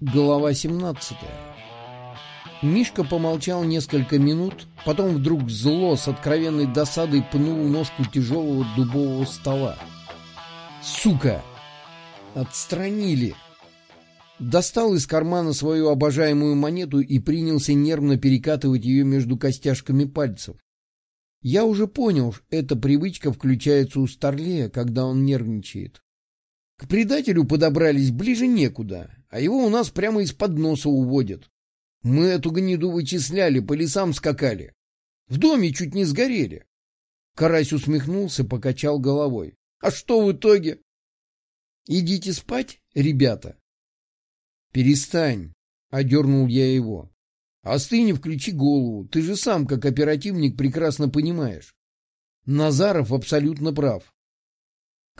Глава 17 Мишка помолчал несколько минут, потом вдруг зло с откровенной досадой пнул ножку тяжелого дубового стола. «Сука! Отстранили!» Достал из кармана свою обожаемую монету и принялся нервно перекатывать ее между костяшками пальцев. Я уже понял, эта привычка включается у Старлея, когда он нервничает. К предателю подобрались ближе некуда, а его у нас прямо из-под носа уводят. Мы эту гниду вычисляли, по лесам скакали. В доме чуть не сгорели. Карась усмехнулся, покачал головой. А что в итоге? Идите спать, ребята. Перестань, одернул я его. Остынь и включи голову. Ты же сам, как оперативник, прекрасно понимаешь. Назаров абсолютно прав.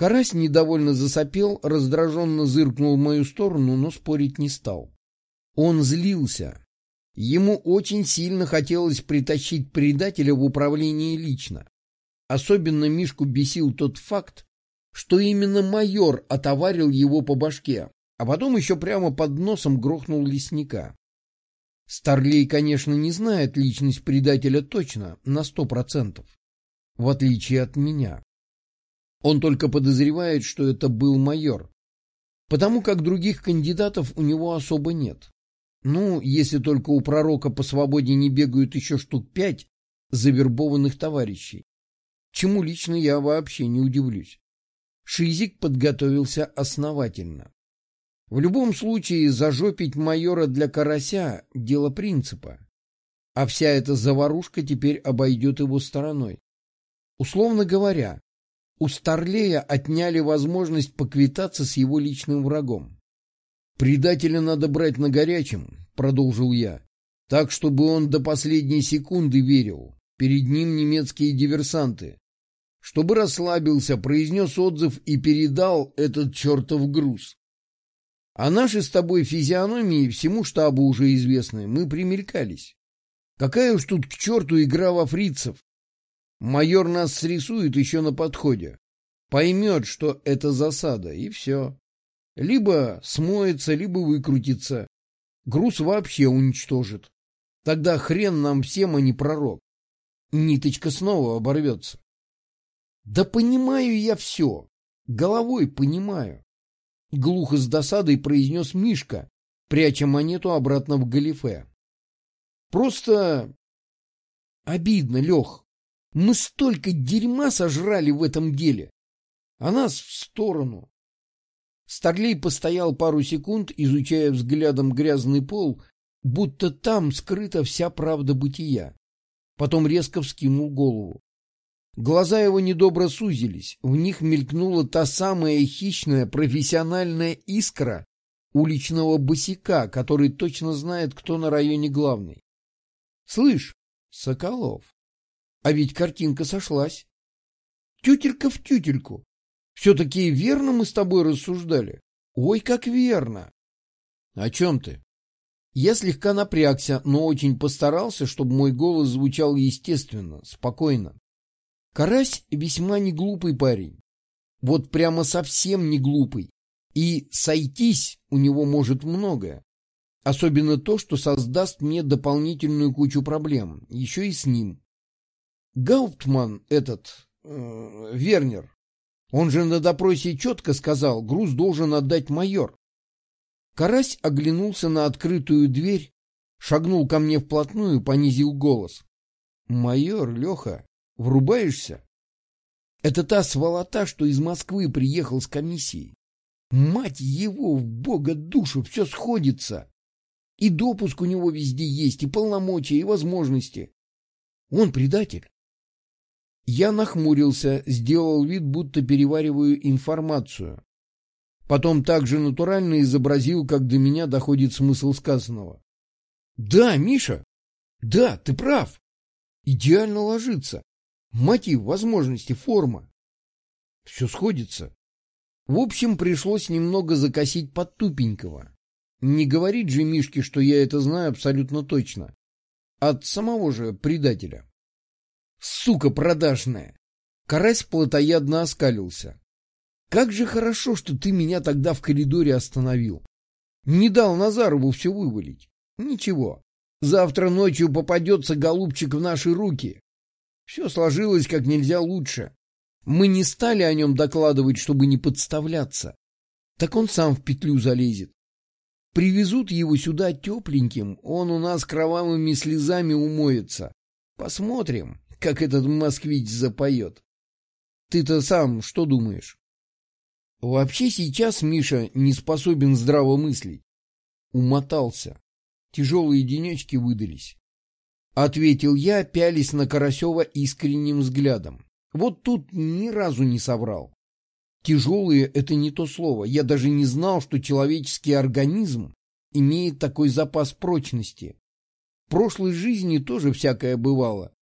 Карась недовольно засопел, раздраженно зыркнул в мою сторону, но спорить не стал. Он злился. Ему очень сильно хотелось притащить предателя в управление лично. Особенно Мишку бесил тот факт, что именно майор отоварил его по башке, а потом еще прямо под носом грохнул лесника. Старлей, конечно, не знает личность предателя точно, на сто процентов, в отличие от меня. Он только подозревает, что это был майор, потому как других кандидатов у него особо нет. Ну, если только у пророка по свободе не бегают еще штук пять завербованных товарищей. Чему лично я вообще не удивлюсь. Шизик подготовился основательно. В любом случае, зажопить майора для карася — дело принципа. А вся эта заварушка теперь обойдет его стороной. Условно говоря, у Старлея отняли возможность поквитаться с его личным врагом. «Предателя надо брать на горячем», — продолжил я, — «так, чтобы он до последней секунды верил. Перед ним немецкие диверсанты. Чтобы расслабился, произнес отзыв и передал этот чертов груз. А наши с тобой физиономии всему штабу уже известны, мы примелькались. Какая уж тут к черту игра во фрицев. Майор нас срисует еще на подходе. Поймет, что это засада, и все. Либо смоется, либо выкрутится. Груз вообще уничтожит. Тогда хрен нам всем, а не пророк. Ниточка снова оборвется. Да понимаю я все. Головой понимаю. Глухо с досадой произнес Мишка, пряча монету обратно в галифе. Просто обидно, Лех. Мы столько дерьма сожрали в этом деле. А нас в сторону. Старлей постоял пару секунд, изучая взглядом грязный пол, будто там скрыта вся правда бытия. Потом резко вскинул голову. Глаза его недобро сузились, в них мелькнула та самая хищная профессиональная искра уличного босика, который точно знает, кто на районе главный. Слышь, Соколов, а ведь картинка сошлась. Тютелька в тютельку. Все-таки верно мы с тобой рассуждали. Ой, как верно. О чем ты? Я слегка напрягся, но очень постарался, чтобы мой голос звучал естественно, спокойно. Карась весьма не глупый парень. Вот прямо совсем не глупый. И сойтись у него может многое. Особенно то, что создаст мне дополнительную кучу проблем. Еще и с ним. Гауптман этот, э, Вернер, он же на допросе четко сказал, груз должен отдать майор. Карась оглянулся на открытую дверь, шагнул ко мне вплотную, понизил голос. «Майор, Леха, Врубаешься? Это та сволота, что из Москвы приехал с комиссией. Мать его, в бога душу, все сходится. И допуск у него везде есть, и полномочия, и возможности. Он предатель. Я нахмурился, сделал вид, будто перевариваю информацию. Потом также натурально изобразил, как до меня доходит смысл сказанного. Да, Миша, да, ты прав. Идеально ложится. Мотив, возможности, форма. Все сходится. В общем, пришлось немного закосить под тупенького. Не говорить же Мишке, что я это знаю абсолютно точно. От самого же предателя. Сука продажная! Карась плотоядно оскалился. Как же хорошо, что ты меня тогда в коридоре остановил. Не дал Назарову все вывалить. Ничего, завтра ночью попадется голубчик в наши руки. Все сложилось как нельзя лучше. Мы не стали о нем докладывать, чтобы не подставляться. Так он сам в петлю залезет. Привезут его сюда тепленьким, он у нас кровавыми слезами умоется. Посмотрим, как этот москвич запоет. Ты-то сам что думаешь? Вообще сейчас Миша не способен здраво мыслить. Умотался. Тяжелые денечки выдались. Ответил я, пялись на Карасева искренним взглядом. Вот тут ни разу не соврал. Тяжелые — это не то слово. Я даже не знал, что человеческий организм имеет такой запас прочности. В прошлой жизни тоже всякое бывало.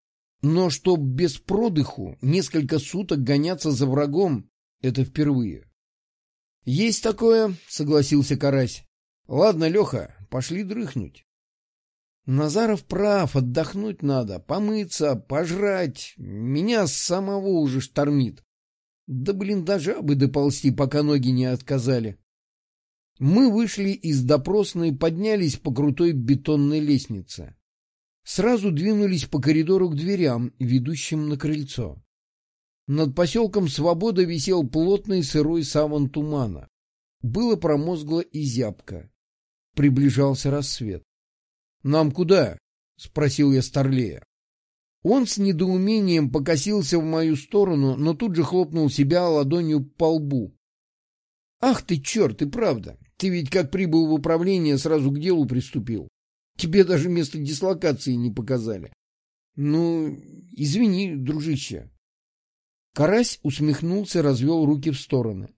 Но чтоб без продыху несколько суток гоняться за врагом — это впервые. — Есть такое, — согласился Карась. — Ладно, Леха, пошли дрыхнуть. Назаров прав, отдохнуть надо, помыться, пожрать. Меня самого уже штормит. Да, блин, даже бы доползти, пока ноги не отказали. Мы вышли из допросной, поднялись по крутой бетонной лестнице. Сразу двинулись по коридору к дверям, ведущим на крыльцо. Над поселком Свобода висел плотный сырой саван тумана. Было промозгло и зябко. Приближался рассвет. — Нам куда? — спросил я Старлея. Он с недоумением покосился в мою сторону, но тут же хлопнул себя ладонью по лбу. — Ах ты, черт, и правда! Ты ведь как прибыл в управление, сразу к делу приступил. Тебе даже место дислокации не показали. Ну, извини, дружище. Карась усмехнулся, развел руки в стороны.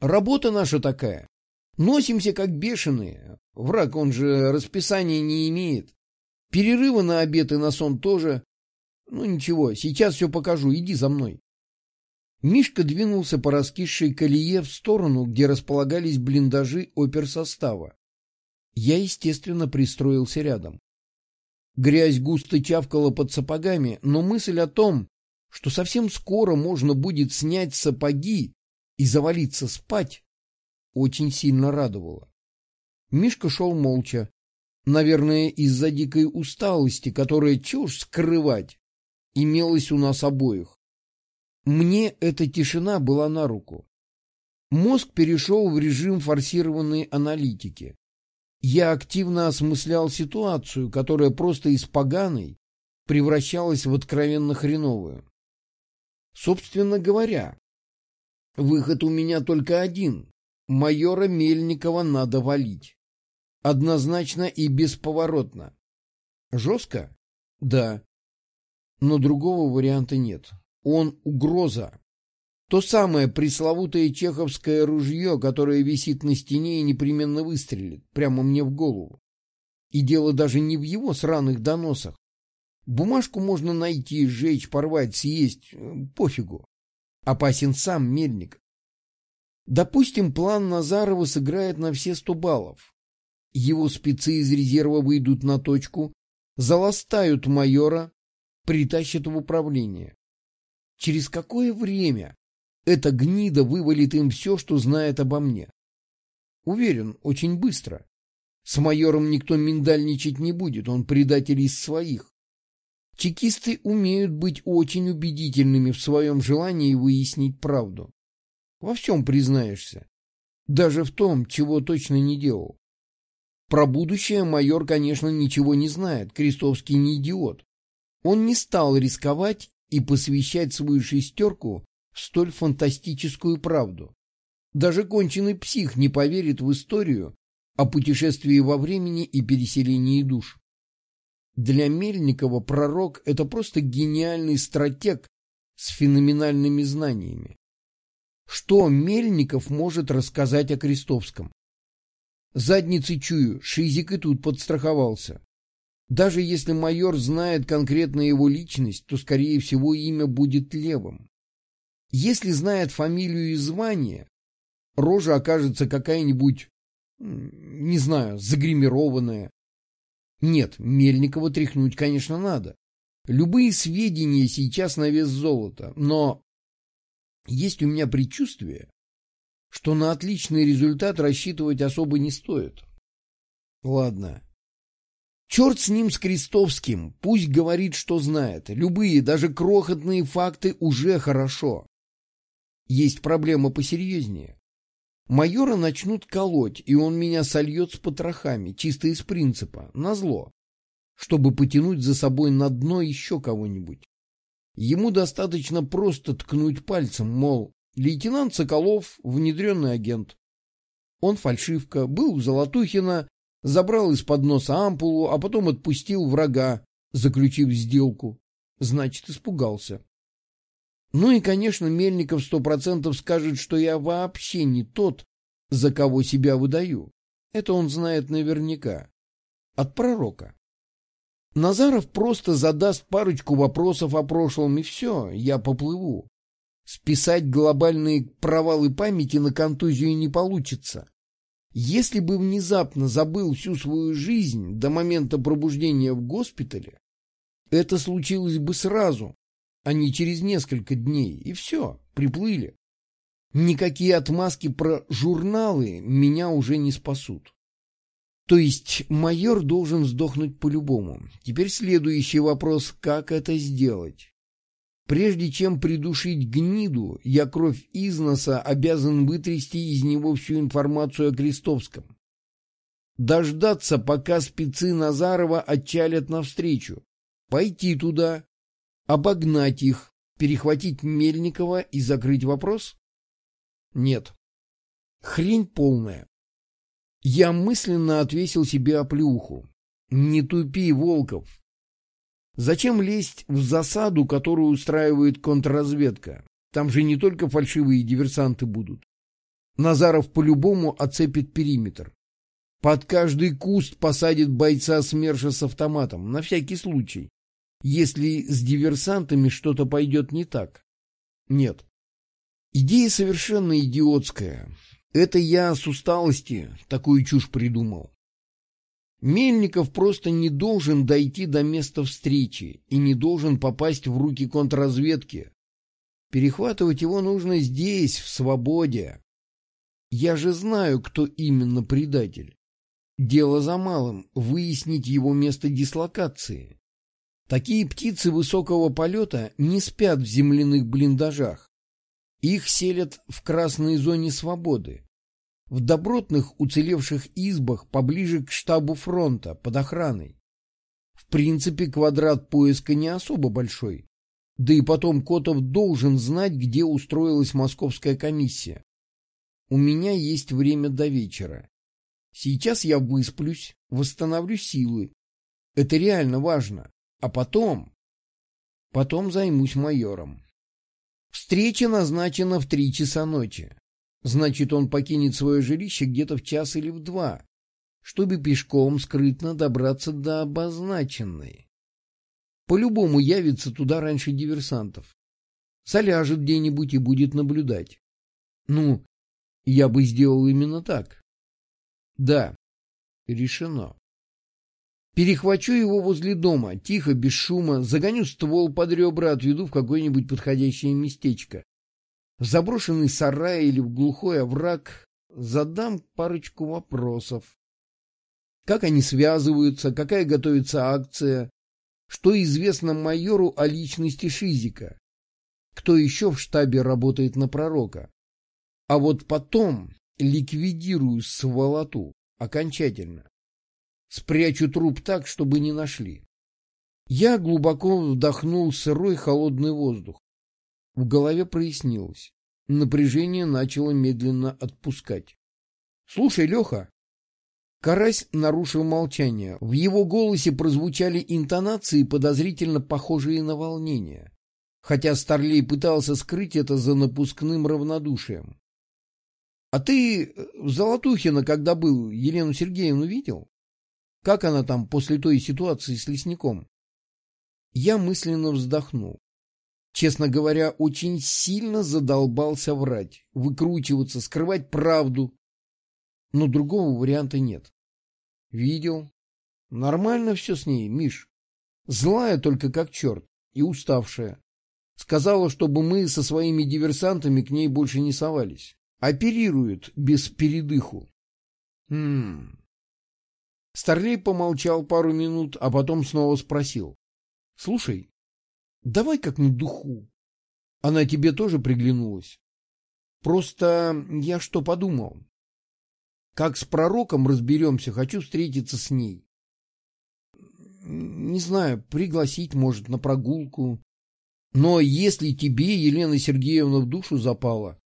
Работа наша такая. Носимся как бешеные. Враг, он же расписания не имеет. Перерывы на обед и на сон тоже. Ну ничего, сейчас все покажу, иди за мной. Мишка двинулся по раскисшей колее в сторону, где располагались блиндажи оперсостава. Я, естественно, пристроился рядом. Грязь густо чавкала под сапогами, но мысль о том, что совсем скоро можно будет снять сапоги и завалиться спать, очень сильно радовала. Мишка шел молча, наверное, из-за дикой усталости, которая, чушь скрывать, имелась у нас обоих. Мне эта тишина была на руку. Мозг перешел в режим форсированной аналитики. Я активно осмыслял ситуацию, которая просто из поганой превращалась в откровенно хреновую. Собственно говоря, выход у меня только один. Майора Мельникова надо валить. Однозначно и бесповоротно. Жестко? Да. Но другого варианта нет. Он угроза. То самое пресловутое чеховское ружье, которое висит на стене и непременно выстрелит прямо мне в голову. И дело даже не в его сраных доносах. Бумажку можно найти, сжечь, порвать, съесть. Э, пофигу. Опасен сам мельник. Допустим, план Назарова сыграет на все сто баллов. Его спецы из резерва выйдут на точку, заластают майора, притащат в управление. Через какое время эта гнида вывалит им все, что знает обо мне? Уверен, очень быстро. С майором никто миндальничать не будет, он предатель из своих. Чекисты умеют быть очень убедительными в своем желании выяснить правду. Во всем признаешься. Даже в том, чего точно не делал. Про будущее майор, конечно, ничего не знает, Крестовский не идиот. Он не стал рисковать и посвящать свою шестерку столь фантастическую правду. Даже конченый псих не поверит в историю о путешествии во времени и переселении душ. Для Мельникова пророк — это просто гениальный стратег с феноменальными знаниями. Что Мельников может рассказать о Крестовском? Задницей чую, Шизик и тут подстраховался. Даже если майор знает конкретно его личность, то, скорее всего, имя будет левым. Если знает фамилию и звание, рожа окажется какая-нибудь, не знаю, загримированная. Нет, Мельникова тряхнуть, конечно, надо. Любые сведения сейчас на вес золота, но есть у меня предчувствие, что на отличный результат рассчитывать особо не стоит. Ладно. Черт с ним, с Крестовским, пусть говорит, что знает. Любые, даже крохотные факты уже хорошо. Есть проблема посерьезнее. Майора начнут колоть, и он меня сольет с потрохами, чисто из принципа, назло, чтобы потянуть за собой на дно еще кого-нибудь. Ему достаточно просто ткнуть пальцем, мол, лейтенант Соколов — внедренный агент. Он фальшивка, был у Золотухина, забрал из-под носа ампулу, а потом отпустил врага, заключив сделку. Значит, испугался. Ну и, конечно, Мельников сто процентов скажет, что я вообще не тот, за кого себя выдаю. Это он знает наверняка. От пророка. Назаров просто задаст парочку вопросов о прошлом, и все, я поплыву. Списать глобальные провалы памяти на контузию не получится. Если бы внезапно забыл всю свою жизнь до момента пробуждения в госпитале, это случилось бы сразу, не через несколько дней, и все, приплыли. Никакие отмазки про журналы меня уже не спасут. То есть майор должен сдохнуть по-любому. Теперь следующий вопрос, как это сделать? Прежде чем придушить гниду, я кровь из носа обязан вытрясти из него всю информацию о Крестовском. Дождаться, пока спецы Назарова отчалят навстречу. Пойти туда, обогнать их, перехватить Мельникова и закрыть вопрос? Нет. Хрень полная. Я мысленно отвесил себе оплюху. Не тупи, Волков. Зачем лезть в засаду, которую устраивает контрразведка? Там же не только фальшивые диверсанты будут. Назаров по-любому оцепит периметр. Под каждый куст посадит бойца СМЕРШа с автоматом, на всякий случай, если с диверсантами что-то пойдет не так. Нет. Идея совершенно идиотская. Это я с усталости такую чушь придумал. Мельников просто не должен дойти до места встречи и не должен попасть в руки контрразведки. Перехватывать его нужно здесь, в свободе. Я же знаю, кто именно предатель. Дело за малым — выяснить его место дислокации. Такие птицы высокого полета не спят в земляных блиндажах. Их селят в красной зоне свободы в добротных уцелевших избах поближе к штабу фронта под охраной. В принципе, квадрат поиска не особо большой. Да и потом Котов должен знать, где устроилась московская комиссия. У меня есть время до вечера. Сейчас я высплюсь, восстановлю силы. Это реально важно. А потом... Потом займусь майором. Встреча назначена в три часа ночи. Значит, он покинет свое жилище где-то в час или в два, чтобы пешком скрытно добраться до обозначенной. По-любому явится туда раньше диверсантов. Соляжет где-нибудь и будет наблюдать. Ну, я бы сделал именно так. Да, решено. Перехвачу его возле дома, тихо, без шума, загоню ствол под ребра, отведу в какое-нибудь подходящее местечко в заброшенный сарай или в глухой овраг, задам парочку вопросов. Как они связываются, какая готовится акция, что известно майору о личности Шизика, кто еще в штабе работает на пророка. А вот потом ликвидирую сволоту окончательно. Спрячу труп так, чтобы не нашли. Я глубоко вдохнул сырой холодный воздух. В голове прояснилось. Напряжение начало медленно отпускать. — Слушай, Леха. Карась нарушил молчание. В его голосе прозвучали интонации, подозрительно похожие на волнение. Хотя Старлей пытался скрыть это за напускным равнодушием. — А ты в Золотухино, когда был, Елену Сергеевну видел? Как она там после той ситуации с лесником? Я мысленно вздохнул. Честно говоря, очень сильно задолбался врать, выкручиваться, скрывать правду. Но другого варианта нет. Видел. Нормально все с ней, Миш. Злая только как черт и уставшая. Сказала, чтобы мы со своими диверсантами к ней больше не совались. Оперирует без передыху. Хм. Старлей помолчал пару минут, а потом снова спросил. — Слушай, давай как на духу. Она тебе тоже приглянулась. Просто я что подумал? Как с пророком разберемся, хочу встретиться с ней. Не знаю, пригласить, может, на прогулку. Но если тебе, Елена Сергеевна, в душу запала,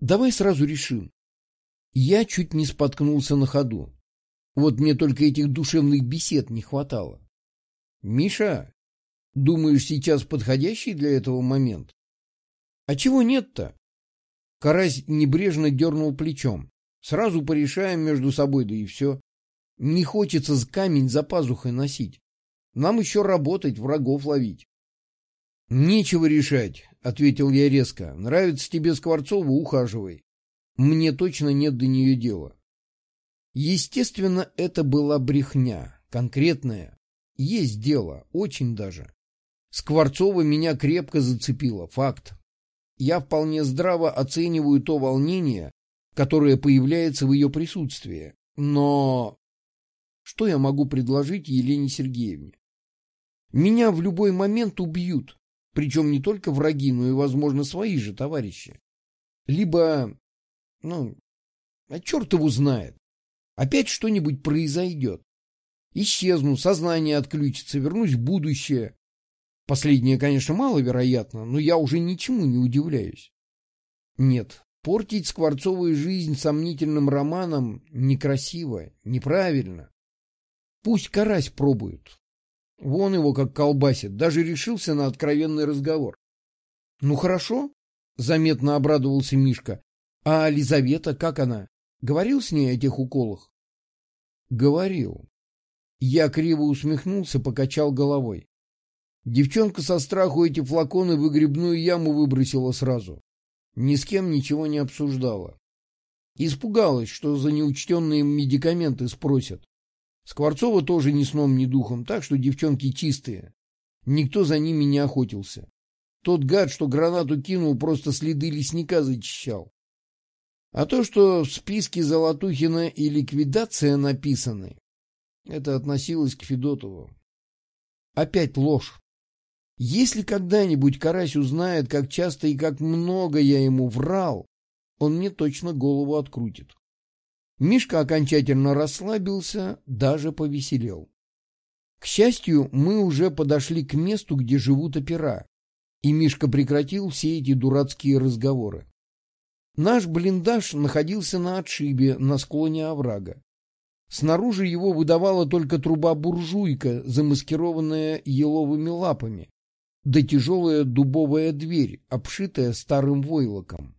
давай сразу решим. Я чуть не споткнулся на ходу. Вот мне только этих душевных бесед не хватало. Миша, думаешь, сейчас подходящий для этого момент? А чего нет-то? Карась небрежно дернул плечом. Сразу порешаем между собой, да и все. Не хочется с камень за пазухой носить. Нам еще работать, врагов ловить. — Нечего решать, — ответил я резко. — Нравится тебе Скворцова — ухаживай. Мне точно нет до нее дела. Естественно, это была брехня, конкретная. Есть дело, очень даже. Скворцова меня крепко зацепила, факт. Я вполне здраво оцениваю то волнение, которое появляется в ее присутствии. Но что я могу предложить Елене Сергеевне? Меня в любой момент убьют, причем не только враги, но и, возможно, свои же товарищи. Либо, ну, а черт его знает, опять что-нибудь произойдет. Исчезну, сознание отключится, вернусь в будущее. Последнее, конечно, маловероятно, но я уже ничему не удивляюсь. Нет, портить скворцовую жизнь сомнительным романом некрасиво, неправильно. Пусть карась пробует. Вон его как колбасит, даже решился на откровенный разговор. — Ну хорошо, — заметно обрадовался Мишка. — А Лизавета, как она? Говорил с ней о тех уколах? — Говорил. Я криво усмехнулся, покачал головой. Девчонка со страху эти флаконы в выгребную яму выбросила сразу. Ни с кем ничего не обсуждала. Испугалась, что за неучтенные медикаменты спросят. Скворцова тоже ни сном, ни духом, так что девчонки чистые. Никто за ними не охотился. Тот гад, что гранату кинул, просто следы лесника зачищал. А то, что в списке Золотухина и ликвидация написаны, это относилось к Федотову. Опять ложь. Если когда-нибудь Карась узнает, как часто и как много я ему врал, он мне точно голову открутит. Мишка окончательно расслабился, даже повеселел. К счастью, мы уже подошли к месту, где живут опера, и Мишка прекратил все эти дурацкие разговоры. Наш блиндаж находился на отшибе, на склоне оврага. Снаружи его выдавала только труба-буржуйка, замаскированная еловыми лапами, да тяжелая дубовая дверь, обшитая старым войлоком.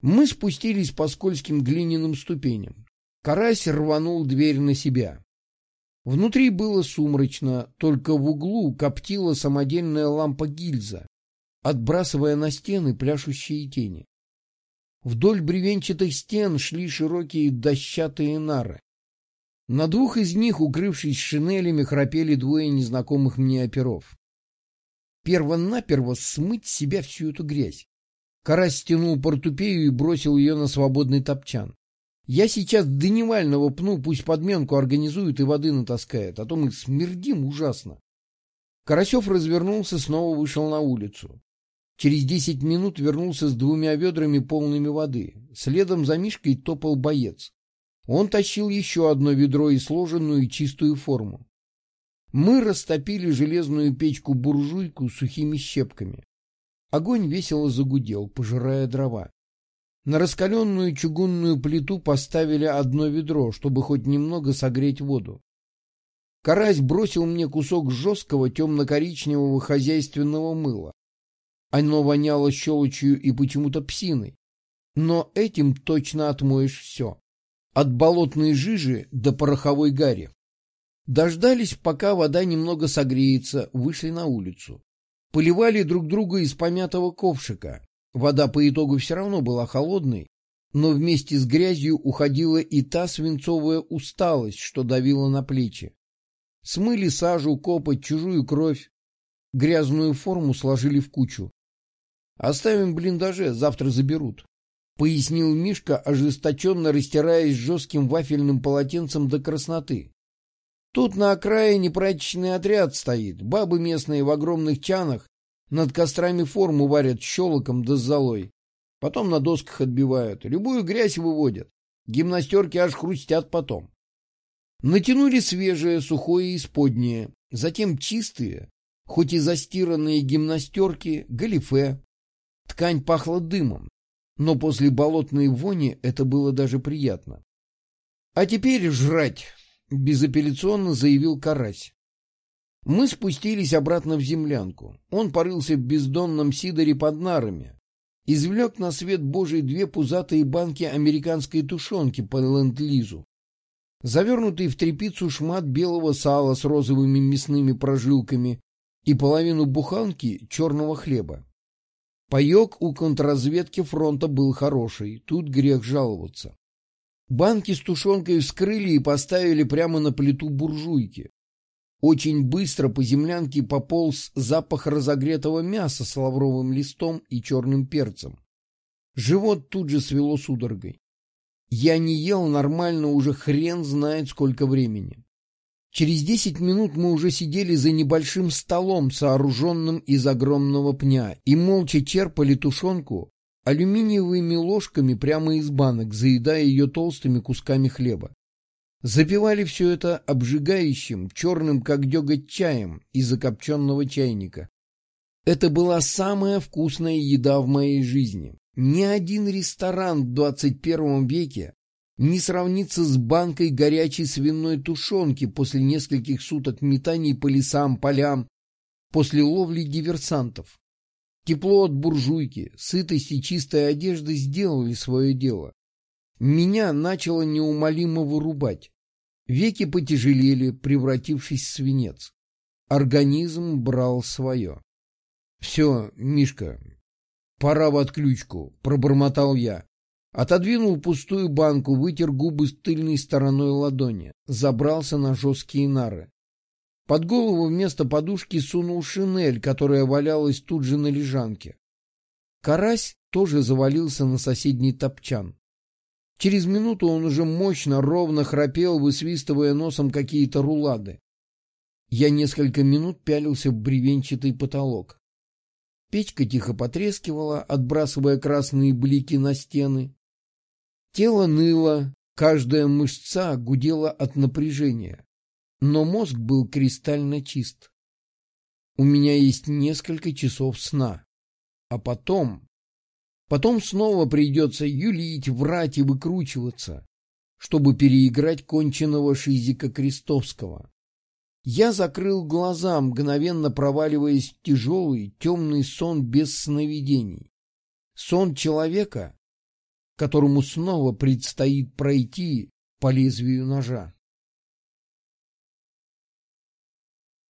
Мы спустились по скользким глиняным ступеням. Карась рванул дверь на себя. Внутри было сумрачно, только в углу коптила самодельная лампа гильза, отбрасывая на стены пляшущие тени. Вдоль бревенчатых стен шли широкие дощатые нары. На двух из них, укрывшись шинелями, храпели двое незнакомых мне оперов. Перво-наперво смыть с себя всю эту грязь. Карась стянул портупею и бросил ее на свободный топчан. Я сейчас дневального пну, пусть подменку организует и воды натаскает, а то мы смердим ужасно. Карасев развернулся, снова вышел на улицу. Через десять минут вернулся с двумя ведрами полными воды. Следом за Мишкой топал боец. Он тащил еще одно ведро и сложенную чистую форму. Мы растопили железную печку-буржуйку сухими щепками. Огонь весело загудел, пожирая дрова. На раскаленную чугунную плиту поставили одно ведро, чтобы хоть немного согреть воду. Карась бросил мне кусок жесткого темно-коричневого хозяйственного мыла. Оно воняло щелочью и почему-то псиной. Но этим точно отмоешь все. От болотной жижи до пороховой гари. Дождались, пока вода немного согреется, вышли на улицу. Поливали друг друга из помятого ковшика. Вода по итогу все равно была холодной, но вместе с грязью уходила и та свинцовая усталость, что давила на плечи. Смыли сажу, копоть, чужую кровь. Грязную форму сложили в кучу. Оставим блиндаже, завтра заберут. пояснил Мишка, ожесточенно растираясь жестким вафельным полотенцем до красноты. Тут на окраине прачечный отряд стоит, бабы местные в огромных чанах над кострами форму варят щелоком да с золой. Потом на досках отбивают, любую грязь выводят. Гимнастерки аж хрустят потом. Натянули свежее, сухое и исподнее, затем чистые, хоть и застиранные гимнастерки, галифе. Ткань пахла дымом, но после болотной вони это было даже приятно. — А теперь жрать, — безапелляционно заявил Карась. Мы спустились обратно в землянку. Он порылся в бездонном сидоре под нарами. Извлек на свет Божий две пузатые банки американской тушенки по ленд-лизу. Завернутый в тряпицу шмат белого сала с розовыми мясными прожилками и половину буханки черного хлеба. Паек у контрразведки фронта был хороший, тут грех жаловаться. Банки с тушенкой вскрыли и поставили прямо на плиту буржуйки. Очень быстро по землянке пополз запах разогретого мяса с лавровым листом и черным перцем. Живот тут же свело судорогой. Я не ел нормально уже хрен знает сколько времени. Через десять минут мы уже сидели за небольшим столом, сооруженным из огромного пня, и молча черпали тушенку алюминиевыми ложками прямо из банок, заедая ее толстыми кусками хлеба. Запивали все это обжигающим, черным как деготь чаем из закопченного чайника. Это была самая вкусная еда в моей жизни. Ни один ресторан в 21 веке не сравнится с банкой горячей свиной тушенки после нескольких суток метаний по лесам, полям, после ловли диверсантов. Тепло от буржуйки, сытость и чистая одежда сделали свое дело. Меня начало неумолимо вырубать. Веки потяжелели, превратившись в свинец. Организм брал свое. — Все, Мишка, пора в отключку, — пробормотал я. Отодвинул пустую банку, вытер губы с тыльной стороной ладони, забрался на жесткие нары. Под голову вместо подушки сунул шинель, которая валялась тут же на лежанке. Карась тоже завалился на соседний топчан. Через минуту он уже мощно, ровно храпел, высвистывая носом какие-то рулады. Я несколько минут пялился в бревенчатый потолок. Печка тихо потрескивала, отбрасывая красные блики на стены. Тело ныло, каждая мышца гудела от напряжения, но мозг был кристально чист. У меня есть несколько часов сна, а потом... Потом снова придется юлить, врать и выкручиваться, чтобы переиграть конченного Шизика Крестовского. Я закрыл глаза, мгновенно проваливаясь в тяжелый, темный сон без сновидений. Сон человека, которому снова предстоит пройти по лезвию ножа.